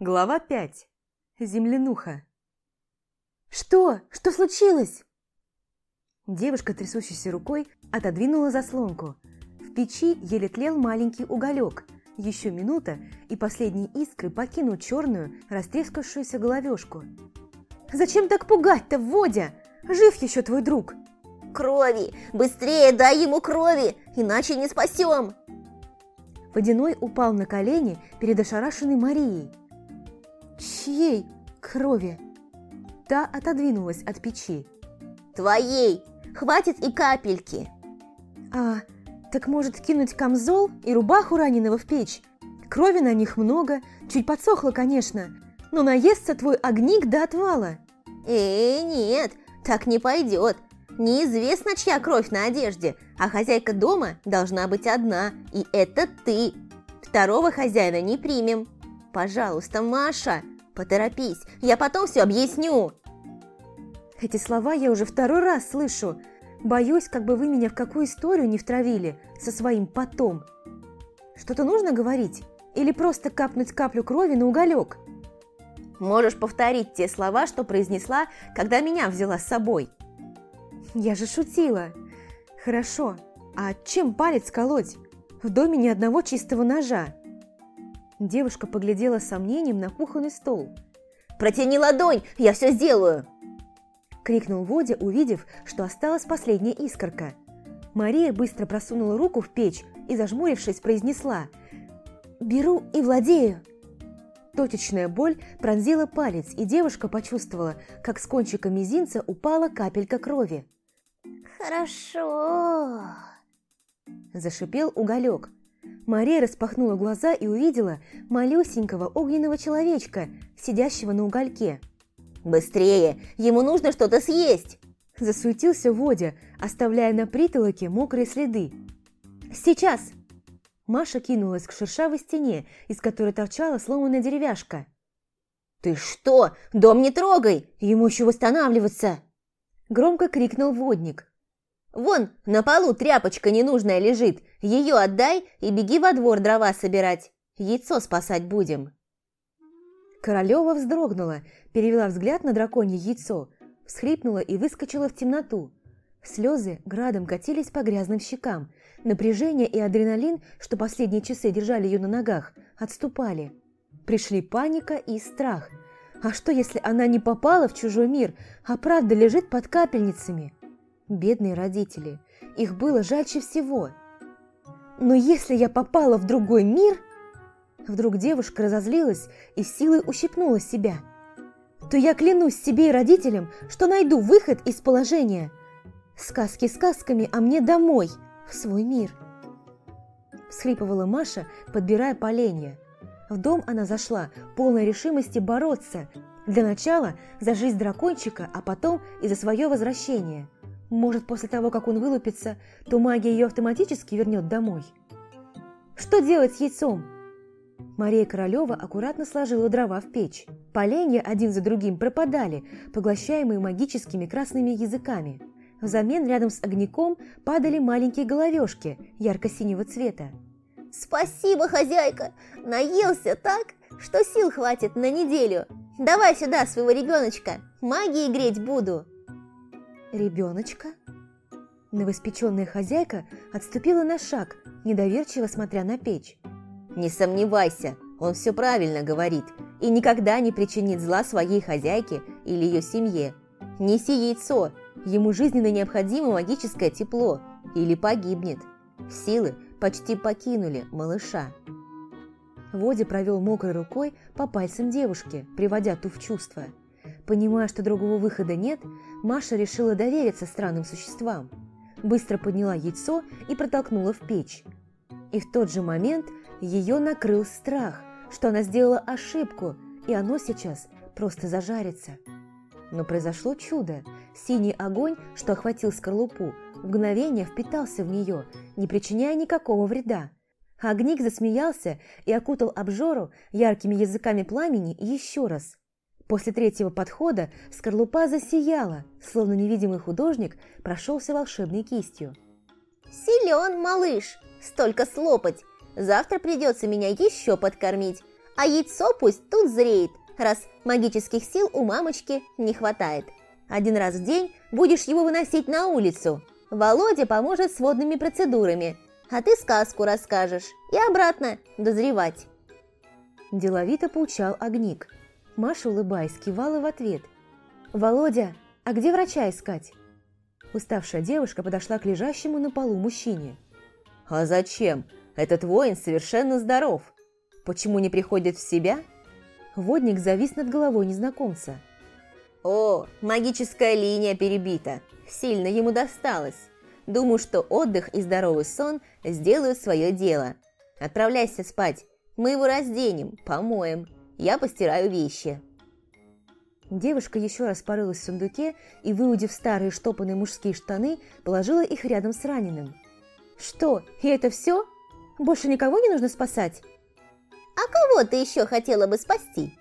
Глава 5. Землянуха. «Что? Что случилось?» Девушка, трясущейся рукой, отодвинула заслонку. В печи еле тлел маленький уголек. Еще минута, и последние искры покинут черную, растрескавшуюся головешку. «Зачем так пугать-то, Водя? Жив еще твой друг!» «Крови! Быстрее дай ему крови, иначе не спасем!» Водяной упал на колени перед ошарашенной Марией. «Чьей крови?» Та отодвинулась от печи. «Твоей! Хватит и капельки!» «А, так может кинуть камзол и рубаху раненого в печь? Крови на них много, чуть подсохло, конечно, но наестся твой огник до отвала!» «Э, нет, так не пойдет. Неизвестно, чья кровь на одежде, а хозяйка дома должна быть одна, и это ты. Второго хозяина не примем. Пожалуйста, Маша, поторопись, я потом все объясню. Эти слова я уже второй раз слышу. Боюсь, как бы вы меня в какую историю не втравили со своим потом. Что-то нужно говорить? Или просто капнуть каплю крови на уголек? Можешь повторить те слова, что произнесла, когда меня взяла с собой. Я же шутила. Хорошо. А чем палец колоть? В доме ни одного чистого ножа. Девушка поглядела с сомнением на кухонный стол. «Протяни ладонь, я все сделаю!» Крикнул Водя, увидев, что осталась последняя искорка. Мария быстро просунула руку в печь и, зажмурившись, произнесла «Беру и владею!» Точечная боль пронзила палец, и девушка почувствовала, как с кончика мизинца упала капелька крови. «Хорошо!» Зашипел уголек. Мария распахнула глаза и увидела малюсенького огненного человечка, сидящего на угольке. «Быстрее! Ему нужно что-то съесть!» Засуетился Водя, оставляя на притолоке мокрые следы. «Сейчас!» Маша кинулась к шершавой стене, из которой торчала сломанная деревяшка. «Ты что? Дом не трогай! Ему еще восстанавливаться!» Громко крикнул водник. «Вон, на полу тряпочка ненужная лежит. Ее отдай и беги во двор дрова собирать. Яйцо спасать будем». Королева вздрогнула, перевела взгляд на драконье яйцо, всхлипнула и выскочила в темноту. Слезы градом катились по грязным щекам. Напряжение и адреналин, что последние часы держали ее на ногах, отступали. Пришли паника и страх. А что, если она не попала в чужой мир, а правда лежит под капельницами? Бедные родители. Их было жальче всего. Но если я попала в другой мир... Вдруг девушка разозлилась и силой ущипнула себя. То я клянусь себе и родителям, что найду выход из положения. Сказки сказками, а мне домой, в свой мир. Всхлипывала Маша, подбирая поленья. В дом она зашла, полной решимости бороться. Для начала за жизнь дракончика, а потом и за свое возвращение. Может, после того, как он вылупится, то магия ее автоматически вернет домой. Что делать с яйцом? Мария Королева аккуратно сложила дрова в печь. Поленья один за другим пропадали, поглощаемые магическими красными языками. Взамен рядом с огняком падали маленькие головешки ярко-синего цвета. «Спасибо, хозяйка! Наелся так, что сил хватит на неделю. Давай сюда своего ребеночка, магией греть буду!» «Ребеночка?» Новоспеченная хозяйка отступила на шаг, недоверчиво смотря на печь. «Не сомневайся, он все правильно говорит и никогда не причинит зла своей хозяйке или ее семье. Неси яйцо, ему жизненно необходимо магическое тепло, или погибнет. Силы почти покинули малыша». Водя провел мокрой рукой по пальцам девушки, приводя ту в чувство. Понимая, что другого выхода нет, Маша решила довериться странным существам. Быстро подняла яйцо и протолкнула в печь. И в тот же момент ее накрыл страх, что она сделала ошибку, и оно сейчас просто зажарится. Но произошло чудо. Синий огонь, что охватил скорлупу, в мгновение впитался в нее, не причиняя никакого вреда. Огник засмеялся и окутал обжору яркими языками пламени еще раз. После третьего подхода скорлупа засияла, словно невидимый художник прошелся волшебной кистью. «Силен, малыш! Столько слопать! Завтра придется меня еще подкормить, А яйцо пусть тут зреет, раз магических сил у мамочки не хватает. Один раз в день будешь его выносить на улицу. Володя поможет с водными процедурами, а ты сказку расскажешь и обратно дозревать. Деловито поучал Огник. Маша, улыбаясь, кивала в ответ. «Володя, а где врача искать?» Уставшая девушка подошла к лежащему на полу мужчине. «А зачем? Этот воин совершенно здоров. Почему не приходит в себя?» Водник завис над головой незнакомца. «О, магическая линия перебита. Сильно ему досталось. Думаю, что отдых и здоровый сон сделают свое дело. Отправляйся спать. Мы его разденем, помоем. Я постираю вещи». Девушка еще раз порылась в сундуке и, выудив старые штопанные мужские штаны, положила их рядом с раненым. «Что, и это все? Больше никого не нужно спасать?» «А кого ты еще хотела бы спасти?»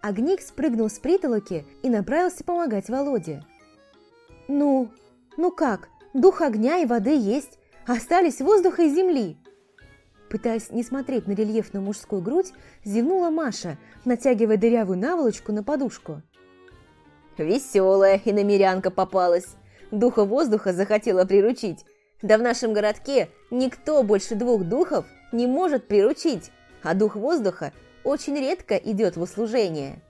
Огник спрыгнул с притолоки и направился помогать Володе. «Ну, ну как, дух огня и воды есть, остались воздуха и земли!» Пытаясь не смотреть на рельефную мужскую грудь, зевнула Маша, натягивая дырявую наволочку на подушку. Веселая иномерянка попалась. Духа воздуха захотела приручить. Да в нашем городке никто больше двух духов не может приручить, а дух воздуха очень редко идет в услужение.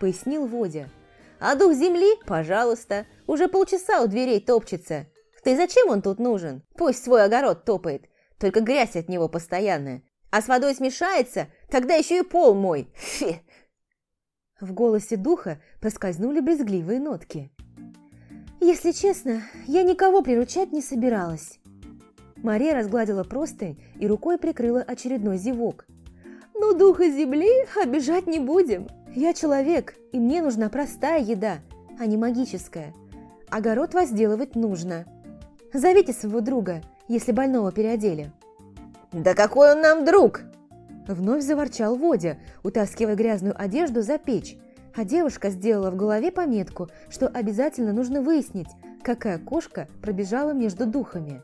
Пояснил Водя. А дух земли, пожалуйста, уже полчаса у дверей топчется. Ты зачем он тут нужен? Пусть свой огород топает, только грязь от него постоянная. А с водой смешается, тогда еще и пол мой. Фи, в голосе духа проскользнули брезгливые нотки. «Если честно, я никого приручать не собиралась». Мария разгладила простынь и рукой прикрыла очередной зевок. «Ну, духа земли обижать не будем. Я человек, и мне нужна простая еда, а не магическая. Огород возделывать нужно. Зовите своего друга, если больного переодели». «Да какой он нам друг!» Вновь заворчал Водя, утаскивая грязную одежду за печь, а девушка сделала в голове пометку, что обязательно нужно выяснить, какая кошка пробежала между духами.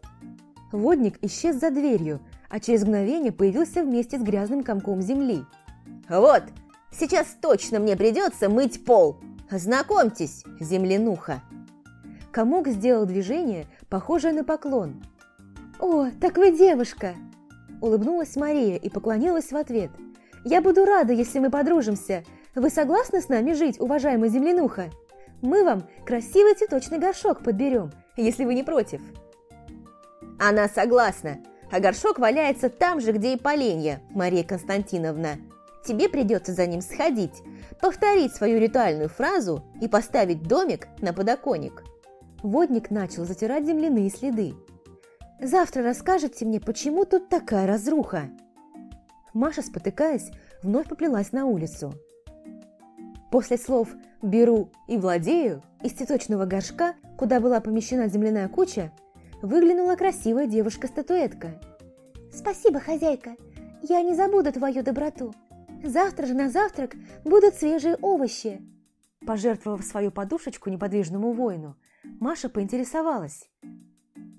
Водник исчез за дверью, а через мгновение появился вместе с грязным комком земли. «Вот, сейчас точно мне придется мыть пол! Знакомьтесь, землянуха!» Комок сделал движение, похожее на поклон. «О, так вы девушка!» Улыбнулась Мария и поклонилась в ответ. «Я буду рада, если мы подружимся. Вы согласны с нами жить, уважаемая землянуха? Мы вам красивый цветочный горшок подберем, если вы не против». «Она согласна, а горшок валяется там же, где и поленья, Мария Константиновна. Тебе придется за ним сходить, повторить свою ритуальную фразу и поставить домик на подоконник». Водник начал затирать земляные следы. Завтра расскажете мне, почему тут такая разруха?» Маша, спотыкаясь, вновь поплелась на улицу. После слов «беру» и «владею» из цветочного горшка, куда была помещена земляная куча, выглянула красивая девушка-статуэтка. «Спасибо, хозяйка, я не забуду твою доброту. Завтра же на завтрак будут свежие овощи». Пожертвовав свою подушечку неподвижному воину, Маша поинтересовалась.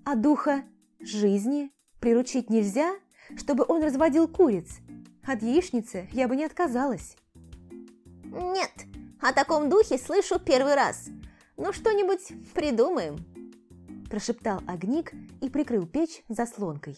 «А духа Жизни приручить нельзя, чтобы он разводил куриц. От яичницы я бы не отказалась. Нет, о таком духе слышу первый раз. Ну что-нибудь придумаем. Прошептал огник и прикрыл печь заслонкой.